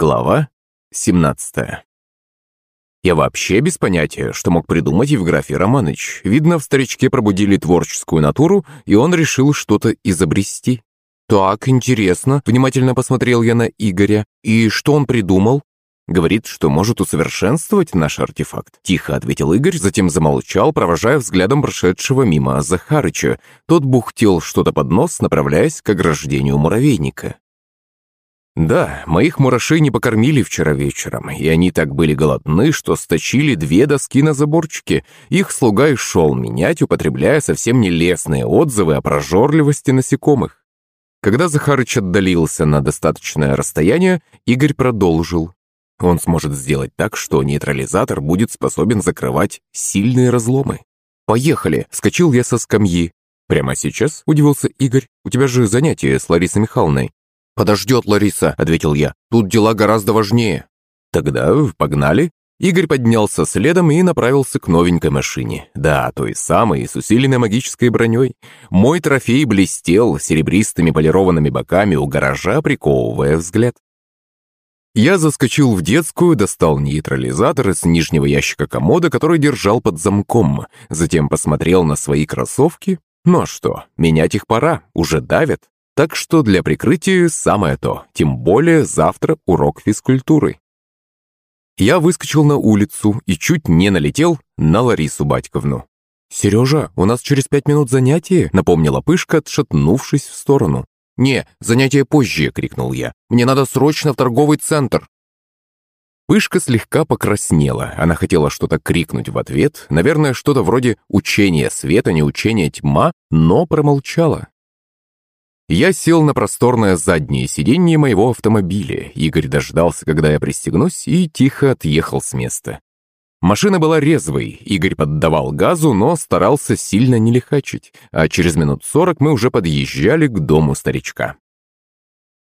Глава 17 Я вообще без понятия, что мог придумать Евграфий Романыч. Видно, в старичке пробудили творческую натуру, и он решил что-то изобрести. «Так, интересно», — внимательно посмотрел я на Игоря. «И что он придумал?» «Говорит, что может усовершенствовать наш артефакт», — тихо ответил Игорь, затем замолчал, провожая взглядом прошедшего мимо Захарыча. Тот бухтел что-то под нос, направляясь к ограждению муравейника. Да, моих мурашей не покормили вчера вечером, и они так были голодны, что сточили две доски на заборчике. Их слуга и шел менять, употребляя совсем нелестные отзывы о прожорливости насекомых. Когда Захарыч отдалился на достаточное расстояние, Игорь продолжил. Он сможет сделать так, что нейтрализатор будет способен закрывать сильные разломы. «Поехали!» – вскочил я со скамьи. «Прямо сейчас?» – удивился Игорь. «У тебя же занятие с Ларисой Михайловной». «Подождет, Лариса», — ответил я. «Тут дела гораздо важнее». «Тогда погнали». Игорь поднялся следом и направился к новенькой машине. Да, той самой, с усиленной магической броней. Мой трофей блестел серебристыми полированными боками у гаража, приковывая взгляд. Я заскочил в детскую, достал нейтрализатор из нижнего ящика комода, который держал под замком. Затем посмотрел на свои кроссовки. Ну а что, менять их пора, уже давят. Так что для прикрытия самое то, тем более завтра урок физкультуры. Я выскочил на улицу и чуть не налетел на Ларису Батьковну. «Сережа, у нас через пять минут занятие», — напомнила Пышка, отшатнувшись в сторону. «Не, занятие позже», — крикнул я. «Мне надо срочно в торговый центр». Пышка слегка покраснела. Она хотела что-то крикнуть в ответ, наверное, что-то вроде «учение света, не учение тьма», но промолчала. Я сел на просторное заднее сиденье моего автомобиля. Игорь дождался, когда я пристегнусь, и тихо отъехал с места. Машина была резвой, Игорь поддавал газу, но старался сильно не лихачить, а через минут сорок мы уже подъезжали к дому старичка.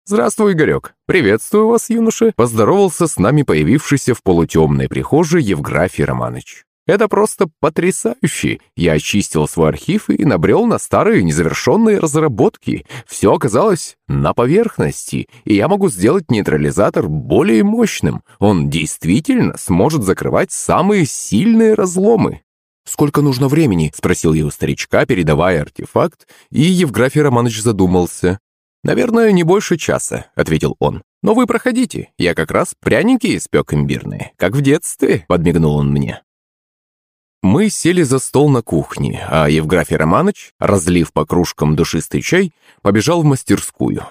«Здравствуй, Игорек! Приветствую вас, юноша!» Поздоровался с нами появившийся в полутемной прихожей Евграфий Романыч. Это просто потрясающе. Я очистил свой архив и набрел на старые незавершенные разработки. Все оказалось на поверхности, и я могу сделать нейтрализатор более мощным. Он действительно сможет закрывать самые сильные разломы. «Сколько нужно времени?» – спросил я у старичка, передавая артефакт, и Евграфий Романович задумался. «Наверное, не больше часа», – ответил он. «Но вы проходите, я как раз пряники испек имбирные, как в детстве», – подмигнул он мне. Мы сели за стол на кухне, а Евграфий Романович, разлив по кружкам душистый чай, побежал в мастерскую.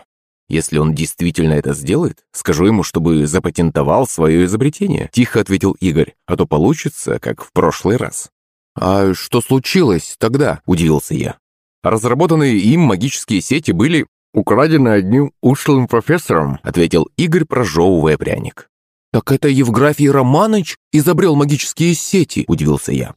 «Если он действительно это сделает, скажу ему, чтобы запатентовал свое изобретение», тихо ответил Игорь, «а то получится, как в прошлый раз». «А что случилось тогда?» – удивился я. «Разработанные им магические сети были украдены одним ушлым профессором», – ответил Игорь, прожевывая пряник. «Так это Евграфий Романович изобрел магические сети?» – удивился я.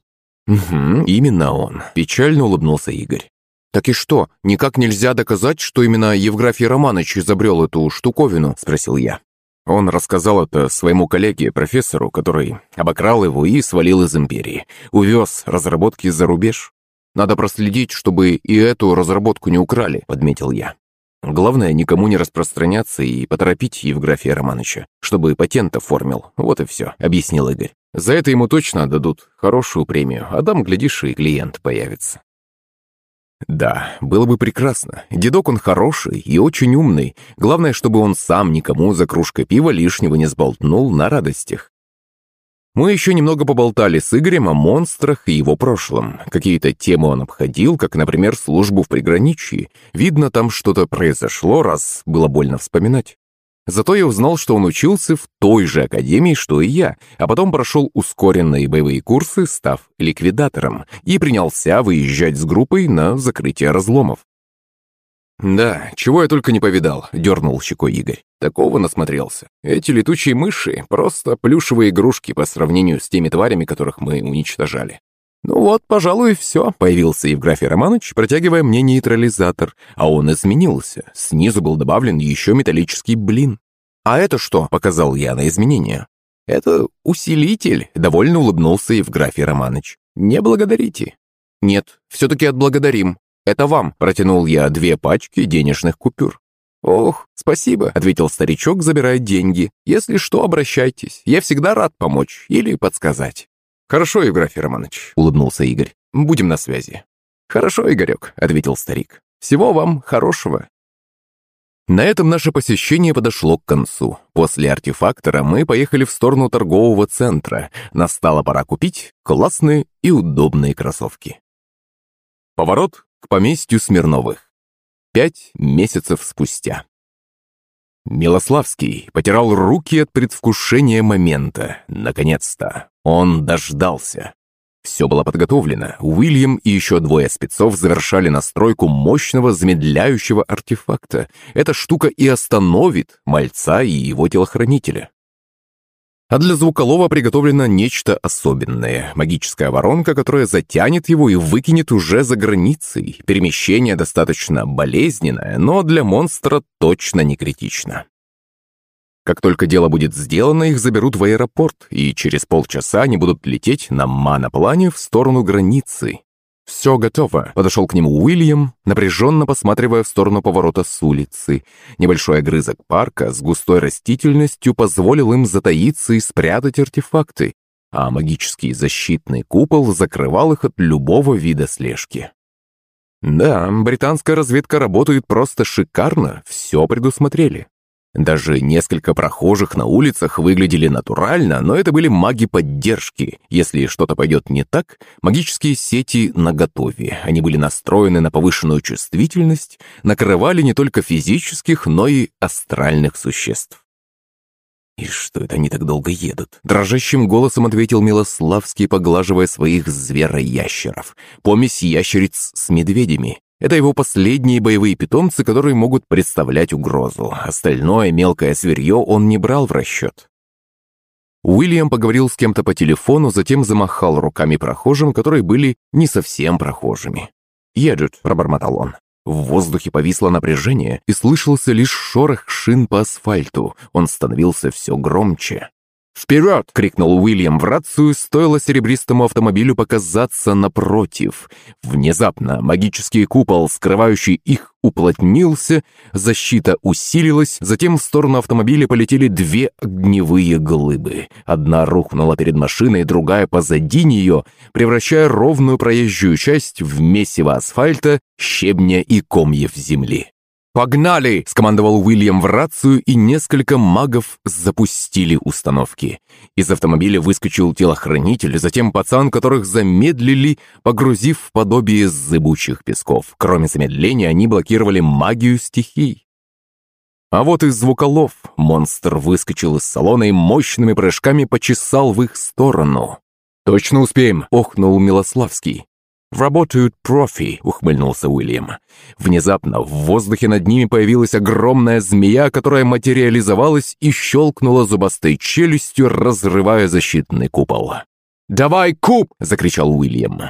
«Угу, именно он», – печально улыбнулся Игорь. «Так и что, никак нельзя доказать, что именно Евграфий Романович изобрел эту штуковину?» – спросил я. Он рассказал это своему коллеге, профессору, который обокрал его и свалил из империи. Увез разработки за рубеж. «Надо проследить, чтобы и эту разработку не украли», – подметил я. Главное, никому не распространяться и поторопить Евграфия Романовича, чтобы патент оформил. Вот и все», — объяснил Игорь. «За это ему точно дадут хорошую премию, а там, глядишь, и клиент появится». Да, было бы прекрасно. Дедок он хороший и очень умный. Главное, чтобы он сам никому за кружкой пива лишнего не сболтнул на радостях. Мы еще немного поболтали с Игорем о монстрах и его прошлом. Какие-то темы он обходил, как, например, службу в приграничье. Видно, там что-то произошло, раз было больно вспоминать. Зато я узнал, что он учился в той же академии, что и я, а потом прошел ускоренные боевые курсы, став ликвидатором, и принялся выезжать с группой на закрытие разломов. «Да, чего я только не повидал», — дернул щекой Игорь. Такого насмотрелся. Эти летучие мыши — просто плюшевые игрушки по сравнению с теми тварями, которых мы уничтожали. «Ну вот, пожалуй, все», — появился Евграфий Романович, протягивая мне нейтрализатор, а он изменился. Снизу был добавлен еще металлический блин. «А это что?» — показал я на изменения. «Это усилитель», — довольно улыбнулся Евграфий Романович. «Не благодарите». «Нет, все-таки отблагодарим. «Это вам», — протянул я две пачки денежных купюр. «Ох, спасибо», — ответил старичок, забирая деньги. «Если что, обращайтесь. Я всегда рад помочь или подсказать». «Хорошо, Евграфий Романович», — улыбнулся Игорь. «Будем на связи». «Хорошо, Игорек», — ответил старик. «Всего вам хорошего». На этом наше посещение подошло к концу. После артефактора мы поехали в сторону торгового центра. Настала пора купить классные и удобные кроссовки. Поворот к поместью Смирновых. Пять месяцев спустя. Милославский потирал руки от предвкушения момента. Наконец-то. Он дождался. Все было подготовлено. Уильям и еще двое спецов завершали настройку мощного замедляющего артефакта. Эта штука и остановит мальца и его телохранителя. А для Звуколова приготовлено нечто особенное. Магическая воронка, которая затянет его и выкинет уже за границей. Перемещение достаточно болезненное, но для монстра точно не критично. Как только дело будет сделано, их заберут в аэропорт, и через полчаса они будут лететь на маноплане в сторону границы. «Все готово», — подошел к нему Уильям, напряженно посматривая в сторону поворота с улицы. Небольшой огрызок парка с густой растительностью позволил им затаиться и спрятать артефакты, а магический защитный купол закрывал их от любого вида слежки. Да, британская разведка работает просто шикарно, все предусмотрели. Даже несколько прохожих на улицах выглядели натурально, но это были маги поддержки. Если что-то пойдет не так, магические сети наготове. Они были настроены на повышенную чувствительность, накрывали не только физических, но и астральных существ. «И что это они так долго едут?» Дрожащим голосом ответил Милославский, поглаживая своих звероящеров. Помесь ящериц с медведями. Это его последние боевые питомцы, которые могут представлять угрозу. Остальное мелкое зверье он не брал в расчет. Уильям поговорил с кем-то по телефону, затем замахал руками прохожим, которые были не совсем прохожими. «Едут», — пробормотал он. В воздухе повисло напряжение, и слышался лишь шорох шин по асфальту. Он становился все громче. «Вперед!» — крикнул Уильям в рацию, стоило серебристому автомобилю показаться напротив. Внезапно магический купол, скрывающий их, уплотнился, защита усилилась, затем в сторону автомобиля полетели две огневые глыбы. Одна рухнула перед машиной, другая позади нее, превращая ровную проезжую часть в месиво асфальта, щебня и комьев земли. «Погнали!» – скомандовал Уильям в рацию, и несколько магов запустили установки. Из автомобиля выскочил телохранитель, затем пацан, которых замедлили, погрузив в подобие зыбучих песков. Кроме замедления, они блокировали магию стихий. А вот из звуколов монстр выскочил из салона и мощными прыжками почесал в их сторону. «Точно успеем!» – охнул Милославский. «Работают профи», — ухмыльнулся Уильям. Внезапно в воздухе над ними появилась огромная змея, которая материализовалась и щелкнула зубастой челюстью, разрывая защитный купол. «Давай куб!» — закричал Уильям.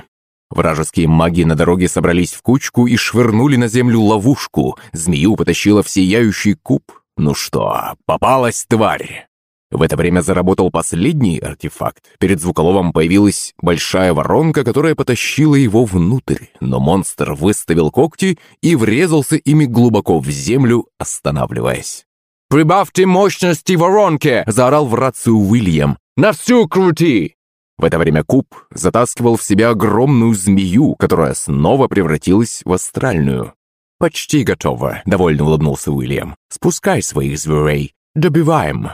Вражеские маги на дороге собрались в кучку и швырнули на землю ловушку. Змею потащила в сияющий куб. «Ну что, попалась тварь!» В это время заработал последний артефакт. Перед Звуколовом появилась большая воронка, которая потащила его внутрь, но монстр выставил когти и врезался ими глубоко в землю, останавливаясь. «Прибавьте мощности воронки!» – заорал в рацию Уильям. «На всю крути!» В это время Куб затаскивал в себя огромную змею, которая снова превратилась в астральную. «Почти готово», — довольно улыбнулся Уильям. «Спускай своих зверей. Добиваем».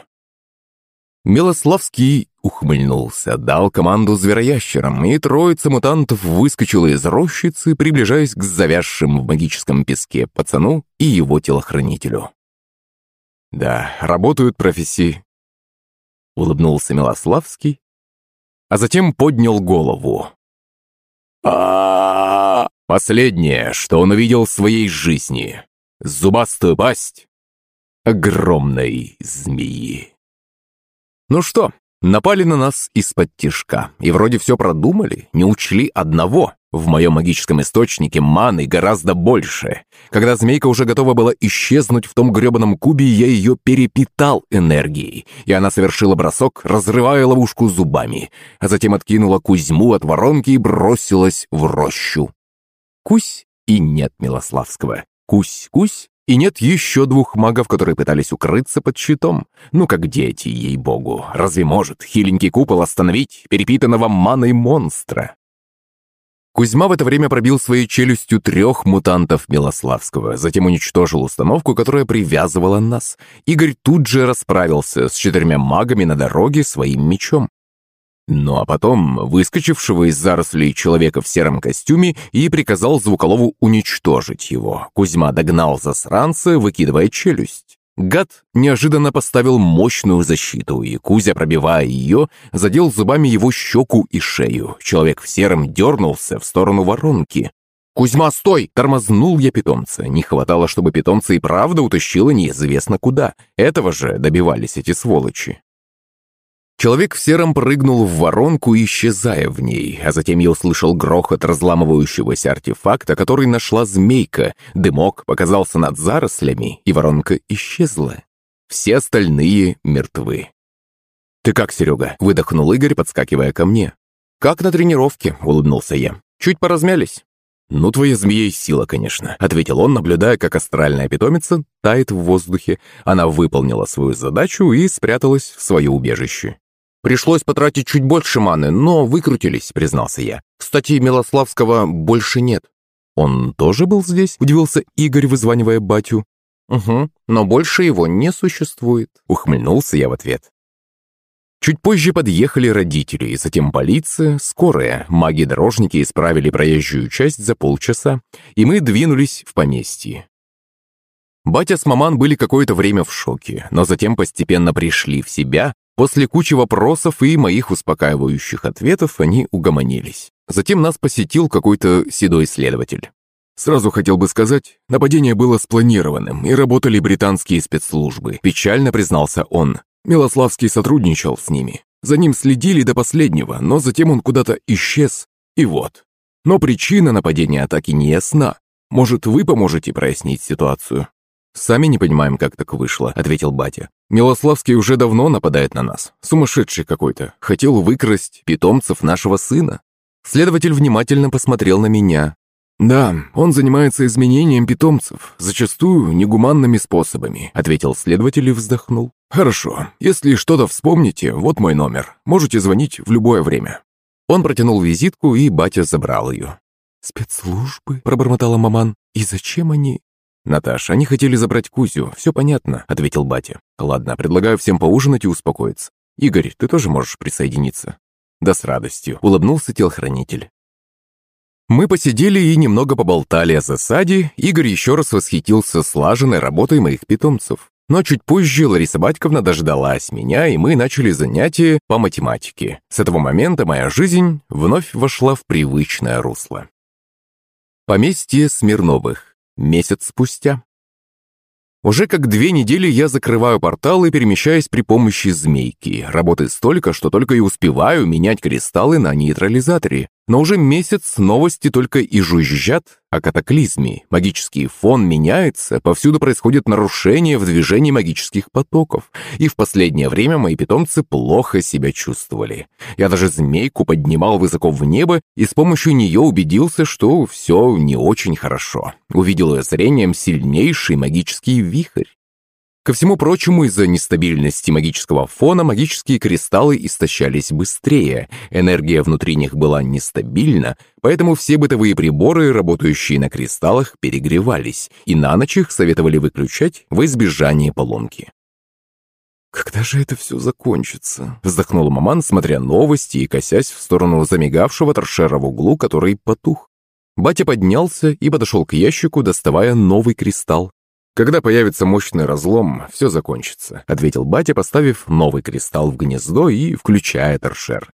Милославский ухмыльнулся, дал команду звероящерам, и троица мутантов выскочила из рощицы, приближаясь к завязшим в магическом песке пацану и его телохранителю. «Да, работают профессии», — улыбнулся Милославский, а затем поднял голову. а Последнее, что он увидел в своей жизни. Зубастую пасть огромной змеи. Ну что, напали на нас из-под тишка. И вроде все продумали, не учли одного. В моем магическом источнике маны гораздо больше. Когда змейка уже готова была исчезнуть в том гребаном кубе, я ее перепитал энергией. И она совершила бросок, разрывая ловушку зубами. А затем откинула Кузьму от воронки и бросилась в рощу. Кусь и нет Милославского. Кусь-кусь И нет еще двух магов, которые пытались укрыться под щитом. Ну, как дети, ей-богу. Разве может хиленький купол остановить перепитанного маной монстра? Кузьма в это время пробил своей челюстью трех мутантов Милославского, затем уничтожил установку, которая привязывала нас. Игорь тут же расправился с четырьмя магами на дороге своим мечом. Ну а потом, выскочившего из зарослей человека в сером костюме, и приказал Звуколову уничтожить его. Кузьма догнал засранца, выкидывая челюсть. Гад неожиданно поставил мощную защиту, и Кузя, пробивая ее, задел зубами его щеку и шею. Человек в сером дернулся в сторону воронки. «Кузьма, стой!» – тормознул я питомца. Не хватало, чтобы питомца и правда утащило неизвестно куда. Этого же добивались эти сволочи. Человек в сером прыгнул в воронку, исчезая в ней, а затем я услышал грохот разламывающегося артефакта, который нашла змейка. Дымок показался над зарослями, и воронка исчезла. Все остальные мертвы. «Ты как, Серега?» – выдохнул Игорь, подскакивая ко мне. «Как на тренировке», – улыбнулся я. «Чуть поразмялись». «Ну, твоя змея сила, конечно», — ответил он, наблюдая, как астральная питомица тает в воздухе. Она выполнила свою задачу и спряталась в свое убежище. «Пришлось потратить чуть больше маны, но выкрутились», — признался я. «Кстати, Милославского больше нет». «Он тоже был здесь?» — удивился Игорь, вызванивая батю. «Угу, но больше его не существует», — ухмыльнулся я в ответ. Чуть позже подъехали родители, и затем полиция, скорая. Маги-дорожники исправили проезжую часть за полчаса, и мы двинулись в поместье. Батя с маман были какое-то время в шоке, но затем постепенно пришли в себя После кучи вопросов и моих успокаивающих ответов они угомонились. Затем нас посетил какой-то седой следователь. Сразу хотел бы сказать, нападение было спланированным, и работали британские спецслужбы, печально признался он. Милославский сотрудничал с ними. За ним следили до последнего, но затем он куда-то исчез. И вот. Но причина нападения атаки не ясна. Может, вы поможете прояснить ситуацию? «Сами не понимаем, как так вышло», — ответил батя. «Милославский уже давно нападает на нас. Сумасшедший какой-то. Хотел выкрасть питомцев нашего сына». Следователь внимательно посмотрел на меня. «Да, он занимается изменением питомцев, зачастую негуманными способами», ответил следователь и вздохнул. «Хорошо, если что-то вспомните, вот мой номер. Можете звонить в любое время». Он протянул визитку, и батя забрал ее. «Спецслужбы?» – пробормотала маман. «И зачем они?» «Наташ, они хотели забрать Кузю, все понятно», — ответил батя. «Ладно, предлагаю всем поужинать и успокоиться. Игорь, ты тоже можешь присоединиться?» «Да с радостью», — улыбнулся телохранитель. Мы посидели и немного поболтали о засаде. Игорь еще раз восхитился слаженной работой моих питомцев. Но чуть позже Лариса Батьковна дождалась меня, и мы начали занятия по математике. С этого момента моя жизнь вновь вошла в привычное русло. Поместье Смирновых. Месяц спустя. Уже как две недели я закрываю портал и перемещаюсь при помощи змейки. Работы столько, что только и успеваю менять кристаллы на нейтрализаторе. Но уже месяц новости только и жужжат о катаклизме. Магический фон меняется, повсюду происходит нарушение в движении магических потоков. И в последнее время мои питомцы плохо себя чувствовали. Я даже змейку поднимал высоко в небо и с помощью нее убедился, что все не очень хорошо. Увидел я зрением сильнейший магический вихрь. Ко всему прочему, из-за нестабильности магического фона магические кристаллы истощались быстрее, энергия внутри них была нестабильна, поэтому все бытовые приборы, работающие на кристаллах, перегревались, и на ночь их советовали выключать во избежание поломки. «Когда же это все закончится?» – вздохнула маман, смотря новости и косясь в сторону замигавшего торшера в углу, который потух. Батя поднялся и подошел к ящику, доставая новый кристалл. «Когда появится мощный разлом, все закончится», — ответил батя, поставив новый кристалл в гнездо и включая торшер.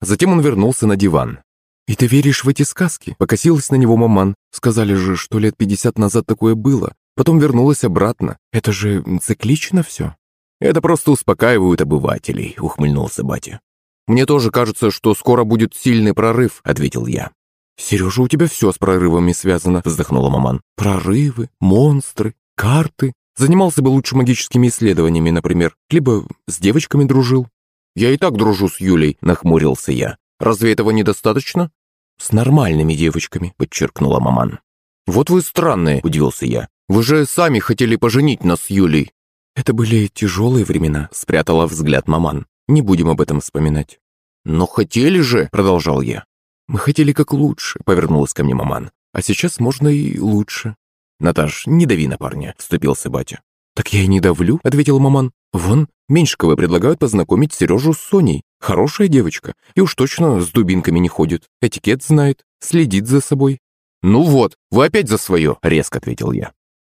Затем он вернулся на диван. «И ты веришь в эти сказки?» — покосилась на него маман. «Сказали же, что лет пятьдесят назад такое было. Потом вернулась обратно. Это же циклично все?» «Это просто успокаивают обывателей», — ухмыльнулся батя. «Мне тоже кажется, что скоро будет сильный прорыв», — ответил я. «Сережа, у тебя все с прорывами связано», — вздохнула маман. «Прорывы, монстры, Карты. Занимался бы лучше магическими исследованиями, например. Либо с девочками дружил. Я и так дружу с Юлей, нахмурился я. Разве этого недостаточно? С нормальными девочками, подчеркнула маман. «Вот вы странные», – удивился я. Вы же сами хотели поженить нас с Юлей». «Это были тяжелые времена», — спрятала взгляд маман. «Не будем об этом вспоминать». «Но хотели же», — продолжал я. «Мы хотели как лучше», — повернулась ко мне маман. «А сейчас можно и лучше». «Наташ, не дави на парня», — вступился батя. «Так я и не давлю», — ответил маман. «Вон, Меньшиковы предлагают познакомить Сережу с Соней. Хорошая девочка. И уж точно с дубинками не ходит. Этикет знает, следит за собой». «Ну вот, вы опять за свое», — резко ответил я.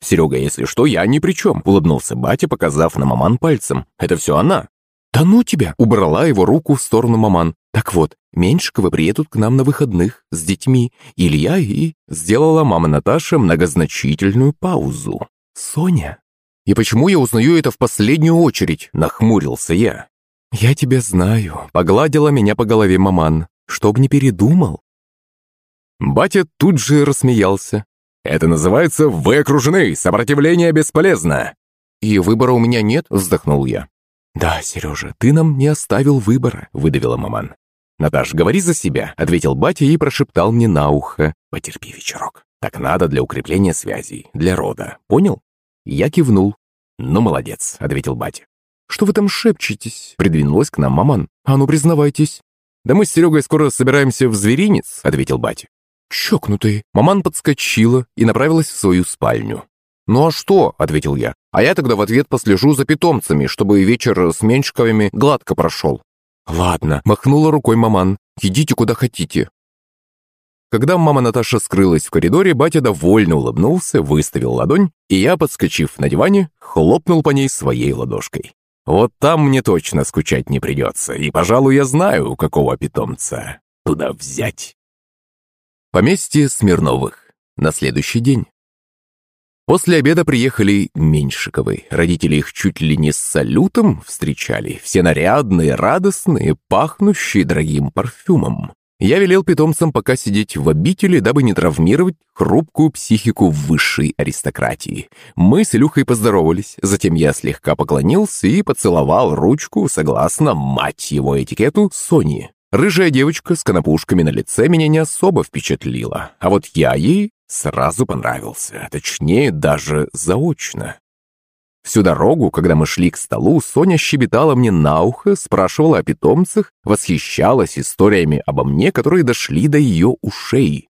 «Серега, если что, я ни при чем», — улыбнулся батя, показав на маман пальцем. «Это все она». «Да ну тебя!» — убрала его руку в сторону маман. «Так вот, Меньшиковы приедут к нам на выходных с детьми. Илья и...» Сделала мама Наташа многозначительную паузу. «Соня?» «И почему я узнаю это в последнюю очередь?» — нахмурился я. «Я тебя знаю», — погладила меня по голове маман. «Чтоб не передумал». Батя тут же рассмеялся. «Это называется «Вы окружены! Сопротивление бесполезно!» «И выбора у меня нет?» — вздохнул я. «Да, Сережа, ты нам не оставил выбора», — выдавила маман. «Наташ, говори за себя», — ответил батя и прошептал мне на ухо. «Потерпи вечерок. Так надо для укрепления связей, для рода. Понял?» Я кивнул. «Ну, молодец», — ответил батя. «Что вы там шепчетесь?» — придвинулась к нам маман. «А ну, признавайтесь». «Да мы с Серегой скоро собираемся в зверинец», — ответил батя. «Чокнутые». Маман подскочила и направилась в свою спальню. «Ну а что?» – ответил я. «А я тогда в ответ послежу за питомцами, чтобы вечер с Меньшиковыми гладко прошел». «Ладно», – махнула рукой маман. «Идите куда хотите». Когда мама Наташа скрылась в коридоре, батя довольно улыбнулся, выставил ладонь, и я, подскочив на диване, хлопнул по ней своей ладошкой. Вот там мне точно скучать не придется, и, пожалуй, я знаю, какого питомца туда взять. Поместье Смирновых. На следующий день. После обеда приехали Меньшиковы. Родители их чуть ли не с салютом встречали. Все нарядные, радостные, пахнущие дорогим парфюмом. Я велел питомцам пока сидеть в обители, дабы не травмировать хрупкую психику высшей аристократии. Мы с Илюхой поздоровались, затем я слегка поклонился и поцеловал ручку, согласно мать его этикету, Сони. Рыжая девочка с конопушками на лице меня не особо впечатлила, а вот я ей сразу понравился, точнее, даже заочно. Всю дорогу, когда мы шли к столу, Соня щебетала мне на ухо, спрашивала о питомцах, восхищалась историями обо мне, которые дошли до ее ушей.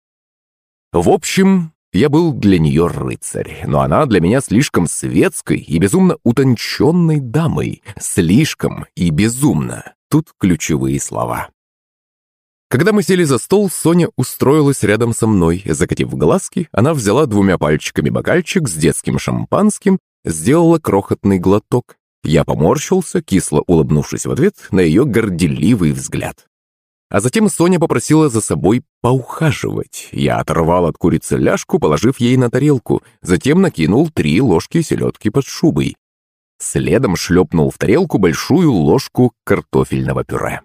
В общем, я был для нее рыцарь, но она для меня слишком светской и безумно утонченной дамой. Слишком и безумно. Тут ключевые слова. Когда мы сели за стол, Соня устроилась рядом со мной. Закатив глазки, она взяла двумя пальчиками бокальчик с детским шампанским, сделала крохотный глоток. Я поморщился, кисло улыбнувшись в ответ на ее горделивый взгляд. А затем Соня попросила за собой поухаживать. Я оторвал от курицы ляжку, положив ей на тарелку, затем накинул три ложки селедки под шубой. Следом шлепнул в тарелку большую ложку картофельного пюре.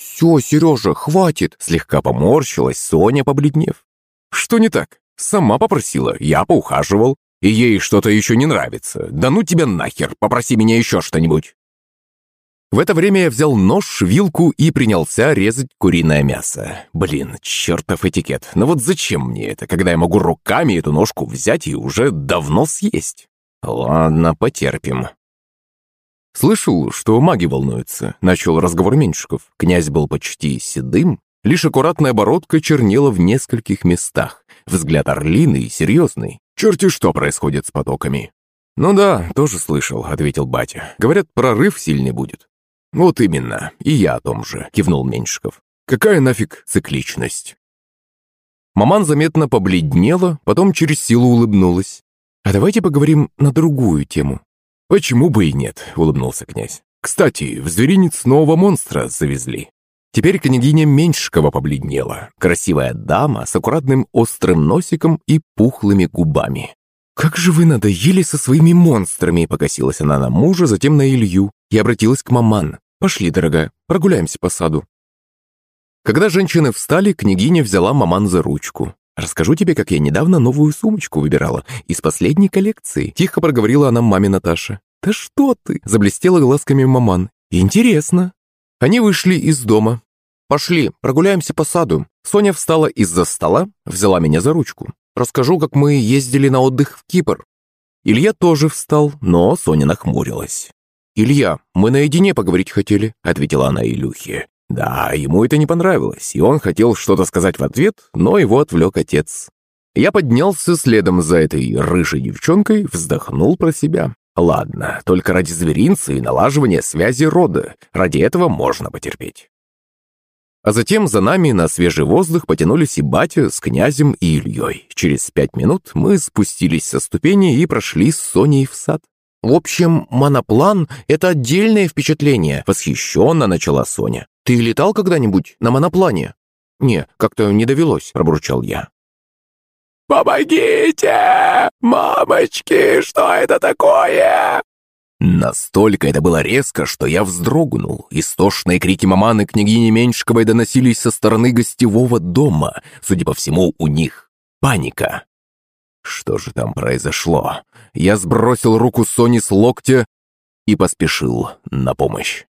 «Все, Сережа, хватит!» Слегка поморщилась Соня, побледнев. «Что не так? Сама попросила, я поухаживал. И ей что-то еще не нравится. Да ну тебя нахер, попроси меня еще что-нибудь!» В это время я взял нож, вилку и принялся резать куриное мясо. Блин, чертов этикет. Но вот зачем мне это, когда я могу руками эту ножку взять и уже давно съесть? Ладно, потерпим. «Слышал, что маги волнуются», — начал разговор Меньшиков. Князь был почти седым, лишь аккуратная бородка чернела в нескольких местах. Взгляд орлиный серьезный. Черти что происходит с потоками. «Ну да, тоже слышал», — ответил батя. «Говорят, прорыв сильный будет». «Вот именно, и я о том же», — кивнул Меньшиков. «Какая нафиг цикличность?» Маман заметно побледнела, потом через силу улыбнулась. «А давайте поговорим на другую тему. «Почему бы и нет?» — улыбнулся князь. «Кстати, в зверинец нового монстра завезли». Теперь княгиня Меньшикова побледнела. Красивая дама с аккуратным острым носиком и пухлыми губами. «Как же вы надоели со своими монстрами!» Покосилась она на мужа, затем на Илью и обратилась к маман. «Пошли, дорогая, прогуляемся по саду». Когда женщины встали, княгиня взяла маман за ручку. «Расскажу тебе, как я недавно новую сумочку выбирала. Из последней коллекции», — тихо проговорила она маме Наташа. «Да что ты?» — заблестела глазками маман. «Интересно». Они вышли из дома. «Пошли, прогуляемся по саду». Соня встала из-за стола, взяла меня за ручку. «Расскажу, как мы ездили на отдых в Кипр». Илья тоже встал, но Соня нахмурилась. «Илья, мы наедине поговорить хотели», — ответила она Илюхе. Да, ему это не понравилось, и он хотел что-то сказать в ответ, но его отвлек отец. Я поднялся следом за этой рыжей девчонкой, вздохнул про себя. Ладно, только ради зверинца и налаживания связи рода. Ради этого можно потерпеть. А затем за нами на свежий воздух потянулись и батя с князем и Ильей. Через пять минут мы спустились со ступени и прошли с Соней в сад. «В общем, моноплан — это отдельное впечатление», — восхищенно начала Соня. «Ты летал когда-нибудь на моноплане?» «Не, как-то не довелось», — пробурчал я. «Помогите! Мамочки, что это такое?» Настолько это было резко, что я вздрогнул. Истошные крики маманы княгини Меньшковой доносились со стороны гостевого дома. Судя по всему, у них паника. Что же там произошло? Я сбросил руку Сони с локтя и поспешил на помощь.